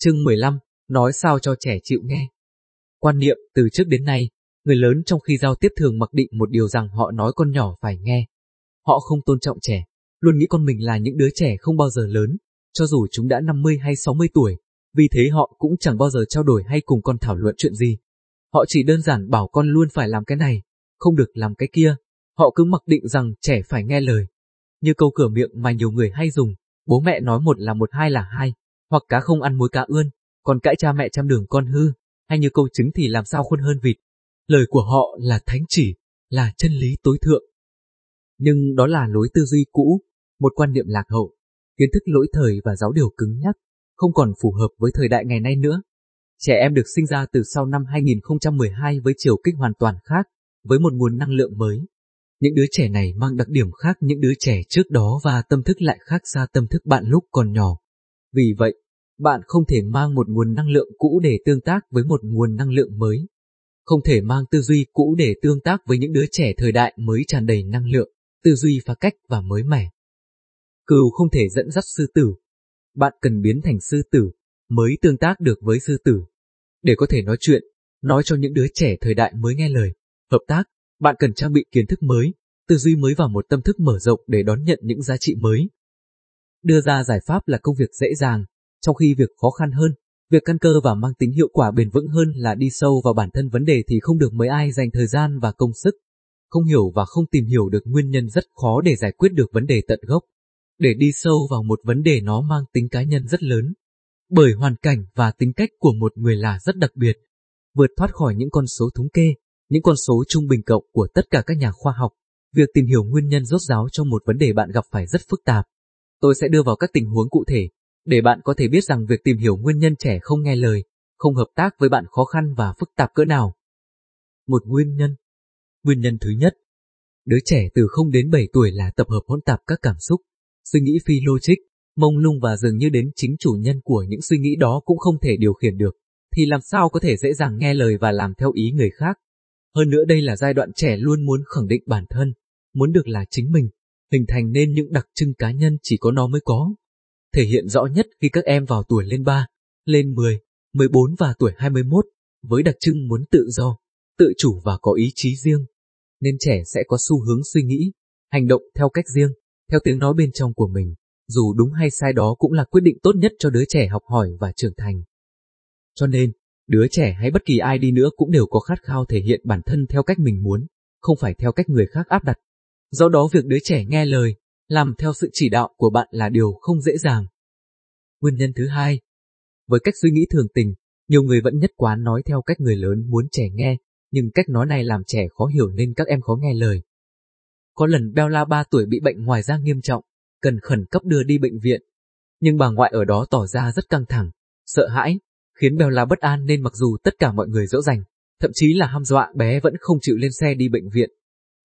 Chương 15, nói sao cho trẻ chịu nghe. Quan niệm từ trước đến nay, người lớn trong khi giao tiếp thường mặc định một điều rằng họ nói con nhỏ phải nghe. Họ không tôn trọng trẻ, luôn nghĩ con mình là những đứa trẻ không bao giờ lớn, cho dù chúng đã 50 hay 60 tuổi, vì thế họ cũng chẳng bao giờ trao đổi hay cùng con thảo luận chuyện gì. Họ chỉ đơn giản bảo con luôn phải làm cái này, không được làm cái kia. Họ cứ mặc định rằng trẻ phải nghe lời. Như câu cửa miệng mà nhiều người hay dùng, bố mẹ nói một là một hai là hai, hoặc cá không ăn muối cá ươn, còn cãi cha mẹ chăm đường con hư, hay như câu trứng thì làm sao khuôn hơn vịt. Lời của họ là thánh chỉ, là chân lý tối thượng. Nhưng đó là lối tư duy cũ, một quan niệm lạc hậu, kiến thức lỗi thời và giáo điều cứng nhắc, không còn phù hợp với thời đại ngày nay nữa. Trẻ em được sinh ra từ sau năm 2012 với chiều kích hoàn toàn khác, với một nguồn năng lượng mới. Những đứa trẻ này mang đặc điểm khác những đứa trẻ trước đó và tâm thức lại khác xa tâm thức bạn lúc còn nhỏ. Vì vậy, bạn không thể mang một nguồn năng lượng cũ để tương tác với một nguồn năng lượng mới. Không thể mang tư duy cũ để tương tác với những đứa trẻ thời đại mới tràn đầy năng lượng, tư duy phá cách và mới mẻ. Cừu không thể dẫn dắt sư tử. Bạn cần biến thành sư tử, mới tương tác được với sư tử. Để có thể nói chuyện, nói cho những đứa trẻ thời đại mới nghe lời, hợp tác, bạn cần trang bị kiến thức mới, tư duy mới và một tâm thức mở rộng để đón nhận những giá trị mới. Đưa ra giải pháp là công việc dễ dàng, trong khi việc khó khăn hơn, việc căn cơ và mang tính hiệu quả bền vững hơn là đi sâu vào bản thân vấn đề thì không được mấy ai dành thời gian và công sức. Không hiểu và không tìm hiểu được nguyên nhân rất khó để giải quyết được vấn đề tận gốc. Để đi sâu vào một vấn đề nó mang tính cá nhân rất lớn. Bởi hoàn cảnh và tính cách của một người là rất đặc biệt. Vượt thoát khỏi những con số thống kê, những con số trung bình cộng của tất cả các nhà khoa học, việc tìm hiểu nguyên nhân rốt ráo trong một vấn đề bạn gặp phải rất phức tạp. Tôi sẽ đưa vào các tình huống cụ thể, để bạn có thể biết rằng việc tìm hiểu nguyên nhân trẻ không nghe lời, không hợp tác với bạn khó khăn và phức tạp cỡ nào. Một nguyên nhân Nguyên nhân thứ nhất Đứa trẻ từ 0 đến 7 tuổi là tập hợp hỗn tạp các cảm xúc, suy nghĩ phi logic, mông lung và dường như đến chính chủ nhân của những suy nghĩ đó cũng không thể điều khiển được, thì làm sao có thể dễ dàng nghe lời và làm theo ý người khác. Hơn nữa đây là giai đoạn trẻ luôn muốn khẳng định bản thân, muốn được là chính mình, hình thành nên những đặc trưng cá nhân chỉ có nó mới có. Thể hiện rõ nhất khi các em vào tuổi lên 3, lên 10, 14 và tuổi 21, với đặc trưng muốn tự do, tự chủ và có ý chí riêng. Nên trẻ sẽ có xu hướng suy nghĩ, hành động theo cách riêng, theo tiếng nói bên trong của mình, dù đúng hay sai đó cũng là quyết định tốt nhất cho đứa trẻ học hỏi và trưởng thành. Cho nên, Đứa trẻ hay bất kỳ ai đi nữa cũng đều có khát khao thể hiện bản thân theo cách mình muốn, không phải theo cách người khác áp đặt. Do đó việc đứa trẻ nghe lời, làm theo sự chỉ đạo của bạn là điều không dễ dàng. Nguyên nhân thứ hai, với cách suy nghĩ thường tình, nhiều người vẫn nhất quán nói theo cách người lớn muốn trẻ nghe, nhưng cách nói này làm trẻ khó hiểu nên các em khó nghe lời. Có lần Bella 3 tuổi bị bệnh ngoài da nghiêm trọng, cần khẩn cấp đưa đi bệnh viện. Nhưng bà ngoại ở đó tỏ ra rất căng thẳng, sợ hãi, khiến Bella bất an nên mặc dù tất cả mọi người dỗ dành, thậm chí là ham dọa bé vẫn không chịu lên xe đi bệnh viện.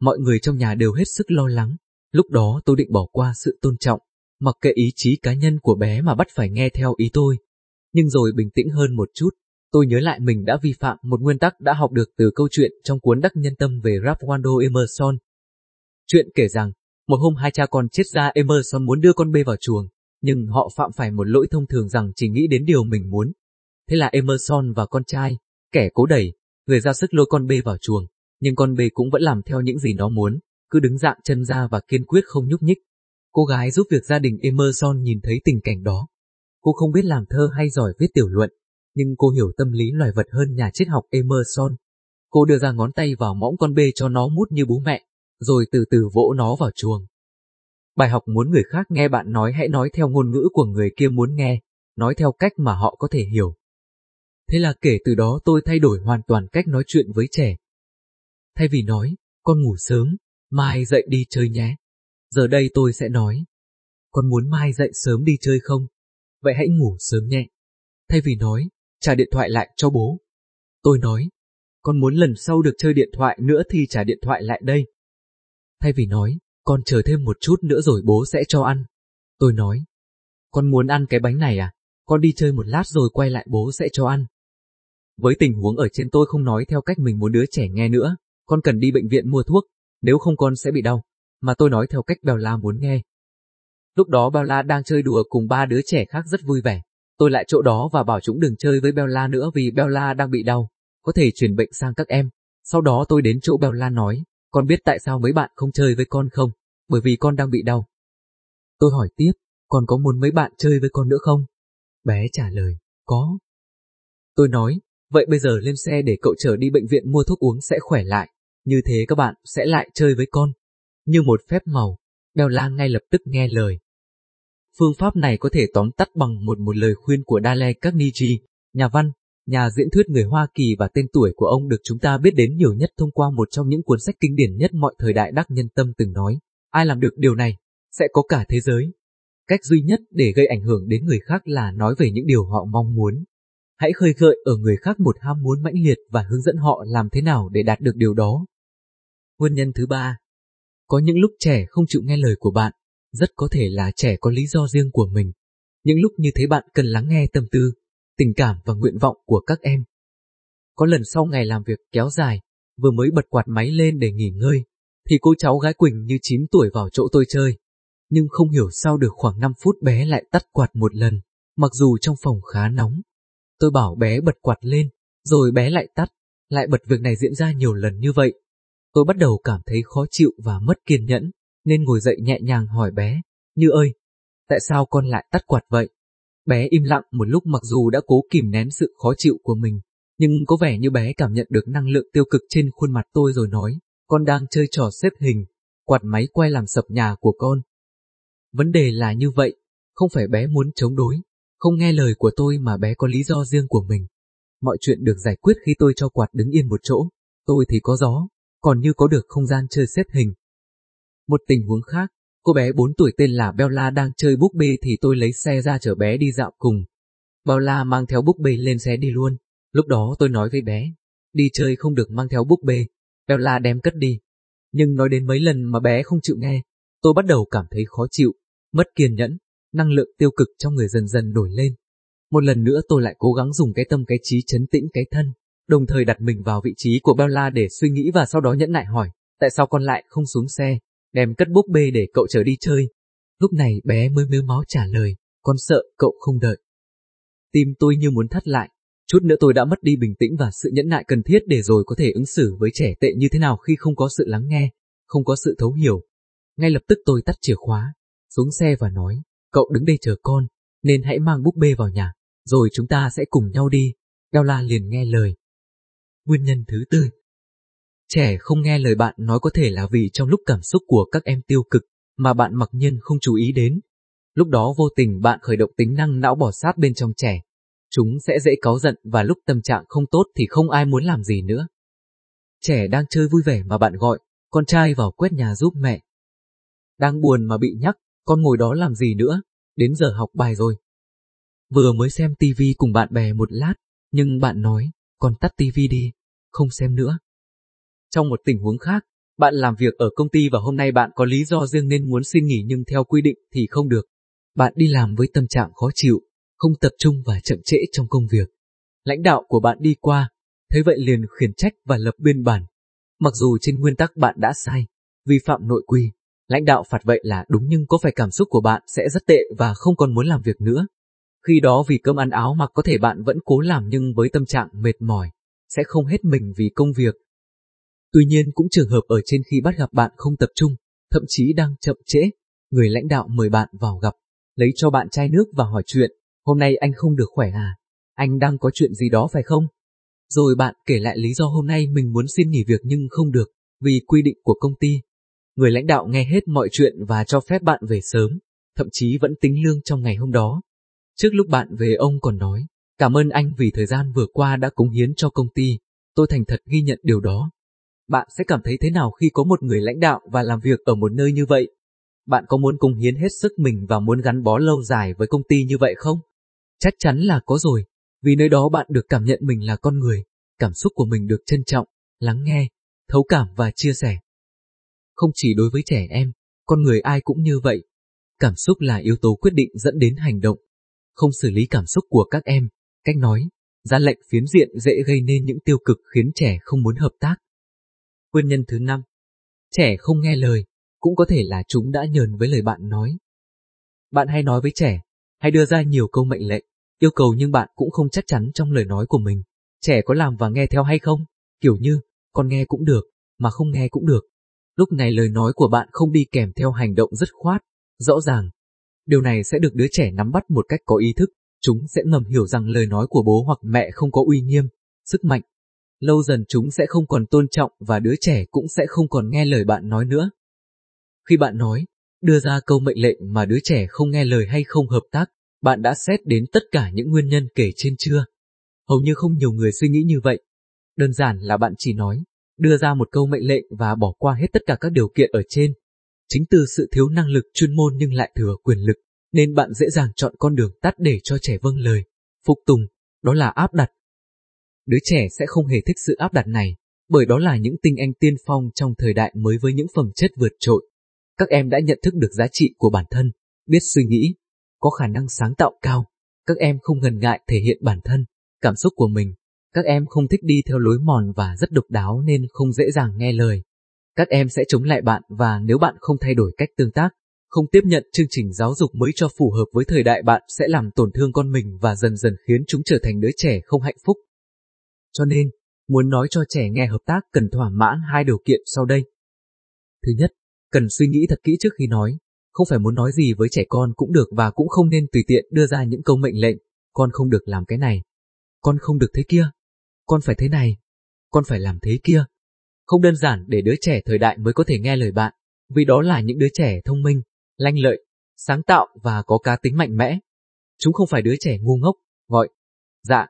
Mọi người trong nhà đều hết sức lo lắng, lúc đó tôi định bỏ qua sự tôn trọng, mặc kệ ý chí cá nhân của bé mà bắt phải nghe theo ý tôi. Nhưng rồi bình tĩnh hơn một chút, tôi nhớ lại mình đã vi phạm một nguyên tắc đã học được từ câu chuyện trong cuốn Đắc Nhân Tâm về Ralph Waldo Emerson. Chuyện kể rằng, một hôm hai cha con chết ra Emerson muốn đưa con bê vào chuồng, nhưng họ phạm phải một lỗi thông thường rằng chỉ nghĩ đến điều mình muốn, Thế là Emerson và con trai, kẻ cố đẩy, người ra sức lôi con bê vào chuồng, nhưng con bê cũng vẫn làm theo những gì nó muốn, cứ đứng dạng chân ra và kiên quyết không nhúc nhích. Cô gái giúp việc gia đình Emerson nhìn thấy tình cảnh đó. Cô không biết làm thơ hay giỏi viết tiểu luận, nhưng cô hiểu tâm lý loài vật hơn nhà triết học Emerson. Cô đưa ra ngón tay vào mõm con bê cho nó mút như bố mẹ, rồi từ từ vỗ nó vào chuồng. Bài học muốn người khác nghe bạn nói hãy nói theo ngôn ngữ của người kia muốn nghe, nói theo cách mà họ có thể hiểu. Thế là kể từ đó tôi thay đổi hoàn toàn cách nói chuyện với trẻ. Thay vì nói, con ngủ sớm, mai dậy đi chơi nhé. Giờ đây tôi sẽ nói, con muốn mai dậy sớm đi chơi không? Vậy hãy ngủ sớm nhé. Thay vì nói, trả điện thoại lại cho bố. Tôi nói, con muốn lần sau được chơi điện thoại nữa thì trả điện thoại lại đây. Thay vì nói, con chờ thêm một chút nữa rồi bố sẽ cho ăn. Tôi nói, con muốn ăn cái bánh này à? Con đi chơi một lát rồi quay lại bố sẽ cho ăn. Với tình huống ở trên tôi không nói theo cách mình muốn đứa trẻ nghe nữa, con cần đi bệnh viện mua thuốc, nếu không con sẽ bị đau, mà tôi nói theo cách Bella muốn nghe. Lúc đó Bella đang chơi đùa cùng ba đứa trẻ khác rất vui vẻ, Tôi lại chỗ đó và bảo chúng đừng chơi với Bella nữa vì Bella đang bị đau, có thể truyền bệnh sang các em. Sau đó tôi đến chỗ Bella nói, con biết tại sao mấy bạn không chơi với con không? Bởi vì con đang bị đau. Tôi hỏi tiếp, còn có muốn mấy bạn chơi với con nữa không? Bé trả lời, có. Tôi nói, vậy bây giờ lên xe để cậu chở đi bệnh viện mua thuốc uống sẽ khỏe lại, như thế các bạn sẽ lại chơi với con. Như một phép màu, Bella ngay lập tức nghe lời. Phương pháp này có thể tóm tắt bằng một một lời khuyên của Dale Carnegie, nhà văn, nhà diễn thuyết người Hoa Kỳ và tên tuổi của ông được chúng ta biết đến nhiều nhất thông qua một trong những cuốn sách kinh điển nhất mọi thời đại Đắc Nhân Tâm từng nói, ai làm được điều này, sẽ có cả thế giới. Cách duy nhất để gây ảnh hưởng đến người khác là nói về những điều họ mong muốn. Hãy khơi gợi ở người khác một ham muốn mãnh liệt và hướng dẫn họ làm thế nào để đạt được điều đó. Nguyên nhân thứ ba Có những lúc trẻ không chịu nghe lời của bạn, rất có thể là trẻ có lý do riêng của mình. Những lúc như thế bạn cần lắng nghe tâm tư, tình cảm và nguyện vọng của các em. Có lần sau ngày làm việc kéo dài, vừa mới bật quạt máy lên để nghỉ ngơi, thì cô cháu gái Quỳnh như 9 tuổi vào chỗ tôi chơi. Nhưng không hiểu sao được khoảng 5 phút bé lại tắt quạt một lần, mặc dù trong phòng khá nóng. Tôi bảo bé bật quạt lên, rồi bé lại tắt, lại bật việc này diễn ra nhiều lần như vậy. Tôi bắt đầu cảm thấy khó chịu và mất kiên nhẫn, nên ngồi dậy nhẹ nhàng hỏi bé, Như ơi, tại sao con lại tắt quạt vậy? Bé im lặng một lúc mặc dù đã cố kìm nén sự khó chịu của mình, nhưng có vẻ như bé cảm nhận được năng lượng tiêu cực trên khuôn mặt tôi rồi nói, con đang chơi trò xếp hình, quạt máy quay làm sập nhà của con. Vấn đề là như vậy, không phải bé muốn chống đối, không nghe lời của tôi mà bé có lý do riêng của mình. Mọi chuyện được giải quyết khi tôi cho quạt đứng yên một chỗ, tôi thì có gió, còn như có được không gian chơi xếp hình. Một tình huống khác, cô bé 4 tuổi tên là Bella đang chơi búp bê thì tôi lấy xe ra chở bé đi dạo cùng. Bella mang theo búp bê lên xe đi luôn, lúc đó tôi nói với bé, đi chơi không được mang theo búp bê, Bella đem cất đi. Nhưng nói đến mấy lần mà bé không chịu nghe, tôi bắt đầu cảm thấy khó chịu, mất kiên nhẫn, năng lượng tiêu cực trong người dần dần nổi lên. Một lần nữa tôi lại cố gắng dùng cái tâm cái trí chấn tĩnh cái thân, đồng thời đặt mình vào vị trí của Bella để suy nghĩ và sau đó nhẫn nại hỏi, tại sao con lại không xuống xe, đem cất búp bê để cậu trở đi chơi. Lúc này bé mới mếu máu trả lời, con sợ cậu không đợi. Tim tôi như muốn thắt lại, chút nữa tôi đã mất đi bình tĩnh và sự nhẫn nại cần thiết để rồi có thể ứng xử với trẻ tệ như thế nào khi không có sự lắng nghe, không có sự thấu hiểu. Ngay lập tức tôi tắt chìa khóa, xuống xe và nói, cậu đứng đây chờ con, nên hãy mang búp bê vào nhà, rồi chúng ta sẽ cùng nhau đi. Bella liền nghe lời. Nguyên nhân thứ tư Trẻ không nghe lời bạn nói có thể là vì trong lúc cảm xúc của các em tiêu cực mà bạn mặc nhiên không chú ý đến. Lúc đó vô tình bạn khởi động tính năng não bỏ sát bên trong trẻ. Chúng sẽ dễ cáu giận và lúc tâm trạng không tốt thì không ai muốn làm gì nữa. Trẻ đang chơi vui vẻ mà bạn gọi, con trai vào quét nhà giúp mẹ. Đang buồn mà bị nhắc, con ngồi đó làm gì nữa, đến giờ học bài rồi. Vừa mới xem tivi cùng bạn bè một lát, nhưng bạn nói, con tắt tivi đi, không xem nữa. Trong một tình huống khác, bạn làm việc ở công ty và hôm nay bạn có lý do riêng nên muốn xin nghỉ nhưng theo quy định thì không được. Bạn đi làm với tâm trạng khó chịu, không tập trung và chậm trễ trong công việc. Lãnh đạo của bạn đi qua, thấy vậy liền khiển trách và lập biên bản. Mặc dù trên nguyên tắc bạn đã sai, vi phạm nội quy, lãnh đạo phạt vậy là đúng nhưng có phải cảm xúc của bạn sẽ rất tệ và không còn muốn làm việc nữa. Khi đó vì cơm ăn áo mặc có thể bạn vẫn cố làm nhưng với tâm trạng mệt mỏi, sẽ không hết mình vì công việc Tuy nhiên cũng trường hợp ở trên khi bắt gặp bạn không tập trung, thậm chí đang chậm trễ, người lãnh đạo mời bạn vào gặp, lấy cho bạn chai nước và hỏi chuyện, hôm nay anh không được khỏe à, anh đang có chuyện gì đó phải không? Rồi bạn kể lại lý do hôm nay mình muốn xin nghỉ việc nhưng không được, vì quy định của công ty. Người lãnh đạo nghe hết mọi chuyện và cho phép bạn về sớm, thậm chí vẫn tính lương trong ngày hôm đó. Trước lúc bạn về ông còn nói, cảm ơn anh vì thời gian vừa qua đã cống hiến cho công ty, tôi thành thật ghi nhận điều đó. Bạn sẽ cảm thấy thế nào khi có một người lãnh đạo và làm việc ở một nơi như vậy? Bạn có muốn cống hiến hết sức mình và muốn gắn bó lâu dài với công ty như vậy không? Chắc chắn là có rồi, vì nơi đó bạn được cảm nhận mình là con người, cảm xúc của mình được trân trọng, lắng nghe, thấu cảm và chia sẻ. Không chỉ đối với trẻ em, con người ai cũng như vậy. Cảm xúc là yếu tố quyết định dẫn đến hành động. Không xử lý cảm xúc của các em, cách nói, ra lệnh phiến diện dễ gây nên những tiêu cực khiến trẻ không muốn hợp tác. Nguyên nhân thứ năm, trẻ không nghe lời, cũng có thể là chúng đã nhờn với lời bạn nói. Bạn hay nói với trẻ, hay đưa ra nhiều câu mệnh lệnh, yêu cầu nhưng bạn cũng không chắc chắn trong lời nói của mình. Trẻ có làm và nghe theo hay không? Kiểu như, con nghe cũng được, mà không nghe cũng được. Lúc này lời nói của bạn không đi kèm theo hành động dứt khoát, rõ ràng. Điều này sẽ được đứa trẻ nắm bắt một cách có ý thức, chúng sẽ ngầm hiểu rằng lời nói của bố hoặc mẹ không có uy nghiêm, sức mạnh. Lâu dần chúng sẽ không còn tôn trọng và đứa trẻ cũng sẽ không còn nghe lời bạn nói nữa. Khi bạn nói, đưa ra câu mệnh lệnh mà đứa trẻ không nghe lời hay không hợp tác, bạn đã xét đến tất cả những nguyên nhân kể trên chưa? Hầu như không nhiều người suy nghĩ như vậy. Đơn giản là bạn chỉ nói, đưa ra một câu mệnh lệnh và bỏ qua hết tất cả các điều kiện ở trên. Chính từ sự thiếu năng lực chuyên môn nhưng lại thừa quyền lực, nên bạn dễ dàng chọn con đường tắt để cho trẻ vâng lời, phục tùng, đó là áp đặt. Đứa trẻ sẽ không hề thích sự áp đặt này, bởi đó là những tinh anh tiên phong trong thời đại mới với những phẩm chất vượt trội. Các em đã nhận thức được giá trị của bản thân, biết suy nghĩ, có khả năng sáng tạo cao. Các em không ngần ngại thể hiện bản thân, cảm xúc của mình. Các em không thích đi theo lối mòn và rất độc đáo nên không dễ dàng nghe lời. Các em sẽ chống lại bạn và nếu bạn không thay đổi cách tương tác, không tiếp nhận chương trình giáo dục mới cho phù hợp với thời đại bạn sẽ làm tổn thương con mình và dần dần khiến chúng trở thành đứa trẻ không hạnh phúc. Cho nên, muốn nói cho trẻ nghe hợp tác cần thỏa mãn hai điều kiện sau đây. Thứ nhất, cần suy nghĩ thật kỹ trước khi nói, không phải muốn nói gì với trẻ con cũng được và cũng không nên tùy tiện đưa ra những câu mệnh lệnh, con không được làm cái này, con không được thế kia, con phải thế này, con phải làm thế kia. Không đơn giản để đứa trẻ thời đại mới có thể nghe lời bạn, vì đó là những đứa trẻ thông minh, lanh lợi, sáng tạo và có cá tính mạnh mẽ. Chúng không phải đứa trẻ ngu ngốc, gọi, dạ,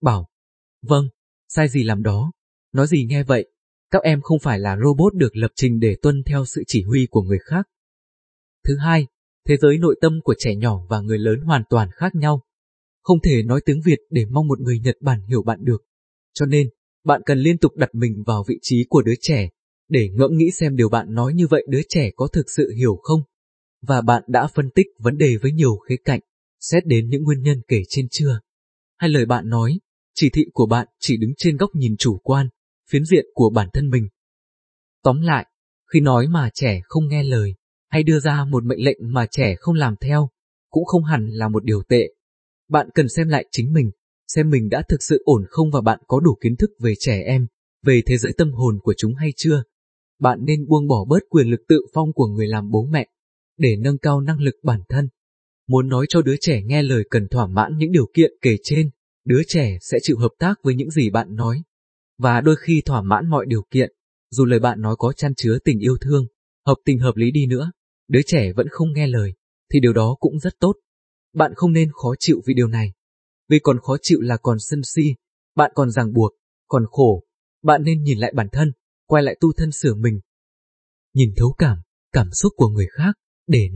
bảo, vâng, sai gì làm đó, nói gì nghe vậy. Các em không phải là robot được lập trình để tuân theo sự chỉ huy của người khác. Thứ hai, thế giới nội tâm của trẻ nhỏ và người lớn hoàn toàn khác nhau. Không thể nói tiếng Việt để mong một người Nhật Bản hiểu bạn được. Cho nên, bạn cần liên tục đặt mình vào vị trí của đứa trẻ, để ngẫm nghĩ xem điều bạn nói như vậy đứa trẻ có thực sự hiểu không. Và bạn đã phân tích vấn đề với nhiều khía cạnh, xét đến những nguyên nhân kể trên chưa. Hay lời bạn nói, chỉ thị của bạn chỉ đứng trên góc nhìn chủ quan, phiến diện của bản thân mình. Tóm lại, khi nói mà trẻ không nghe lời, hay đưa ra một mệnh lệnh mà trẻ không làm theo, cũng không hẳn là một điều tệ. Bạn cần xem lại chính mình, xem mình đã thực sự ổn không và bạn có đủ kiến thức về trẻ em, về thế giới tâm hồn của chúng hay chưa. Bạn nên buông bỏ bớt quyền lực tự phong của người làm bố mẹ, để nâng cao năng lực bản thân. Muốn nói cho đứa trẻ nghe lời cần thỏa mãn những điều kiện kể trên, đứa trẻ sẽ chịu hợp tác với những gì bạn nói. Và đôi khi thỏa mãn mọi điều kiện, dù lời bạn nói có chăn chứa tình yêu thương, hợp tình hợp lý đi nữa, đứa trẻ vẫn không nghe lời, thì điều đó cũng rất tốt. Bạn không nên khó chịu vì điều này. Vì còn khó chịu là còn sân si, bạn còn ràng buộc, còn khổ. Bạn nên nhìn lại bản thân, quay lại tu thân sửa mình. Nhìn thấu cảm, cảm xúc của người khác, để nó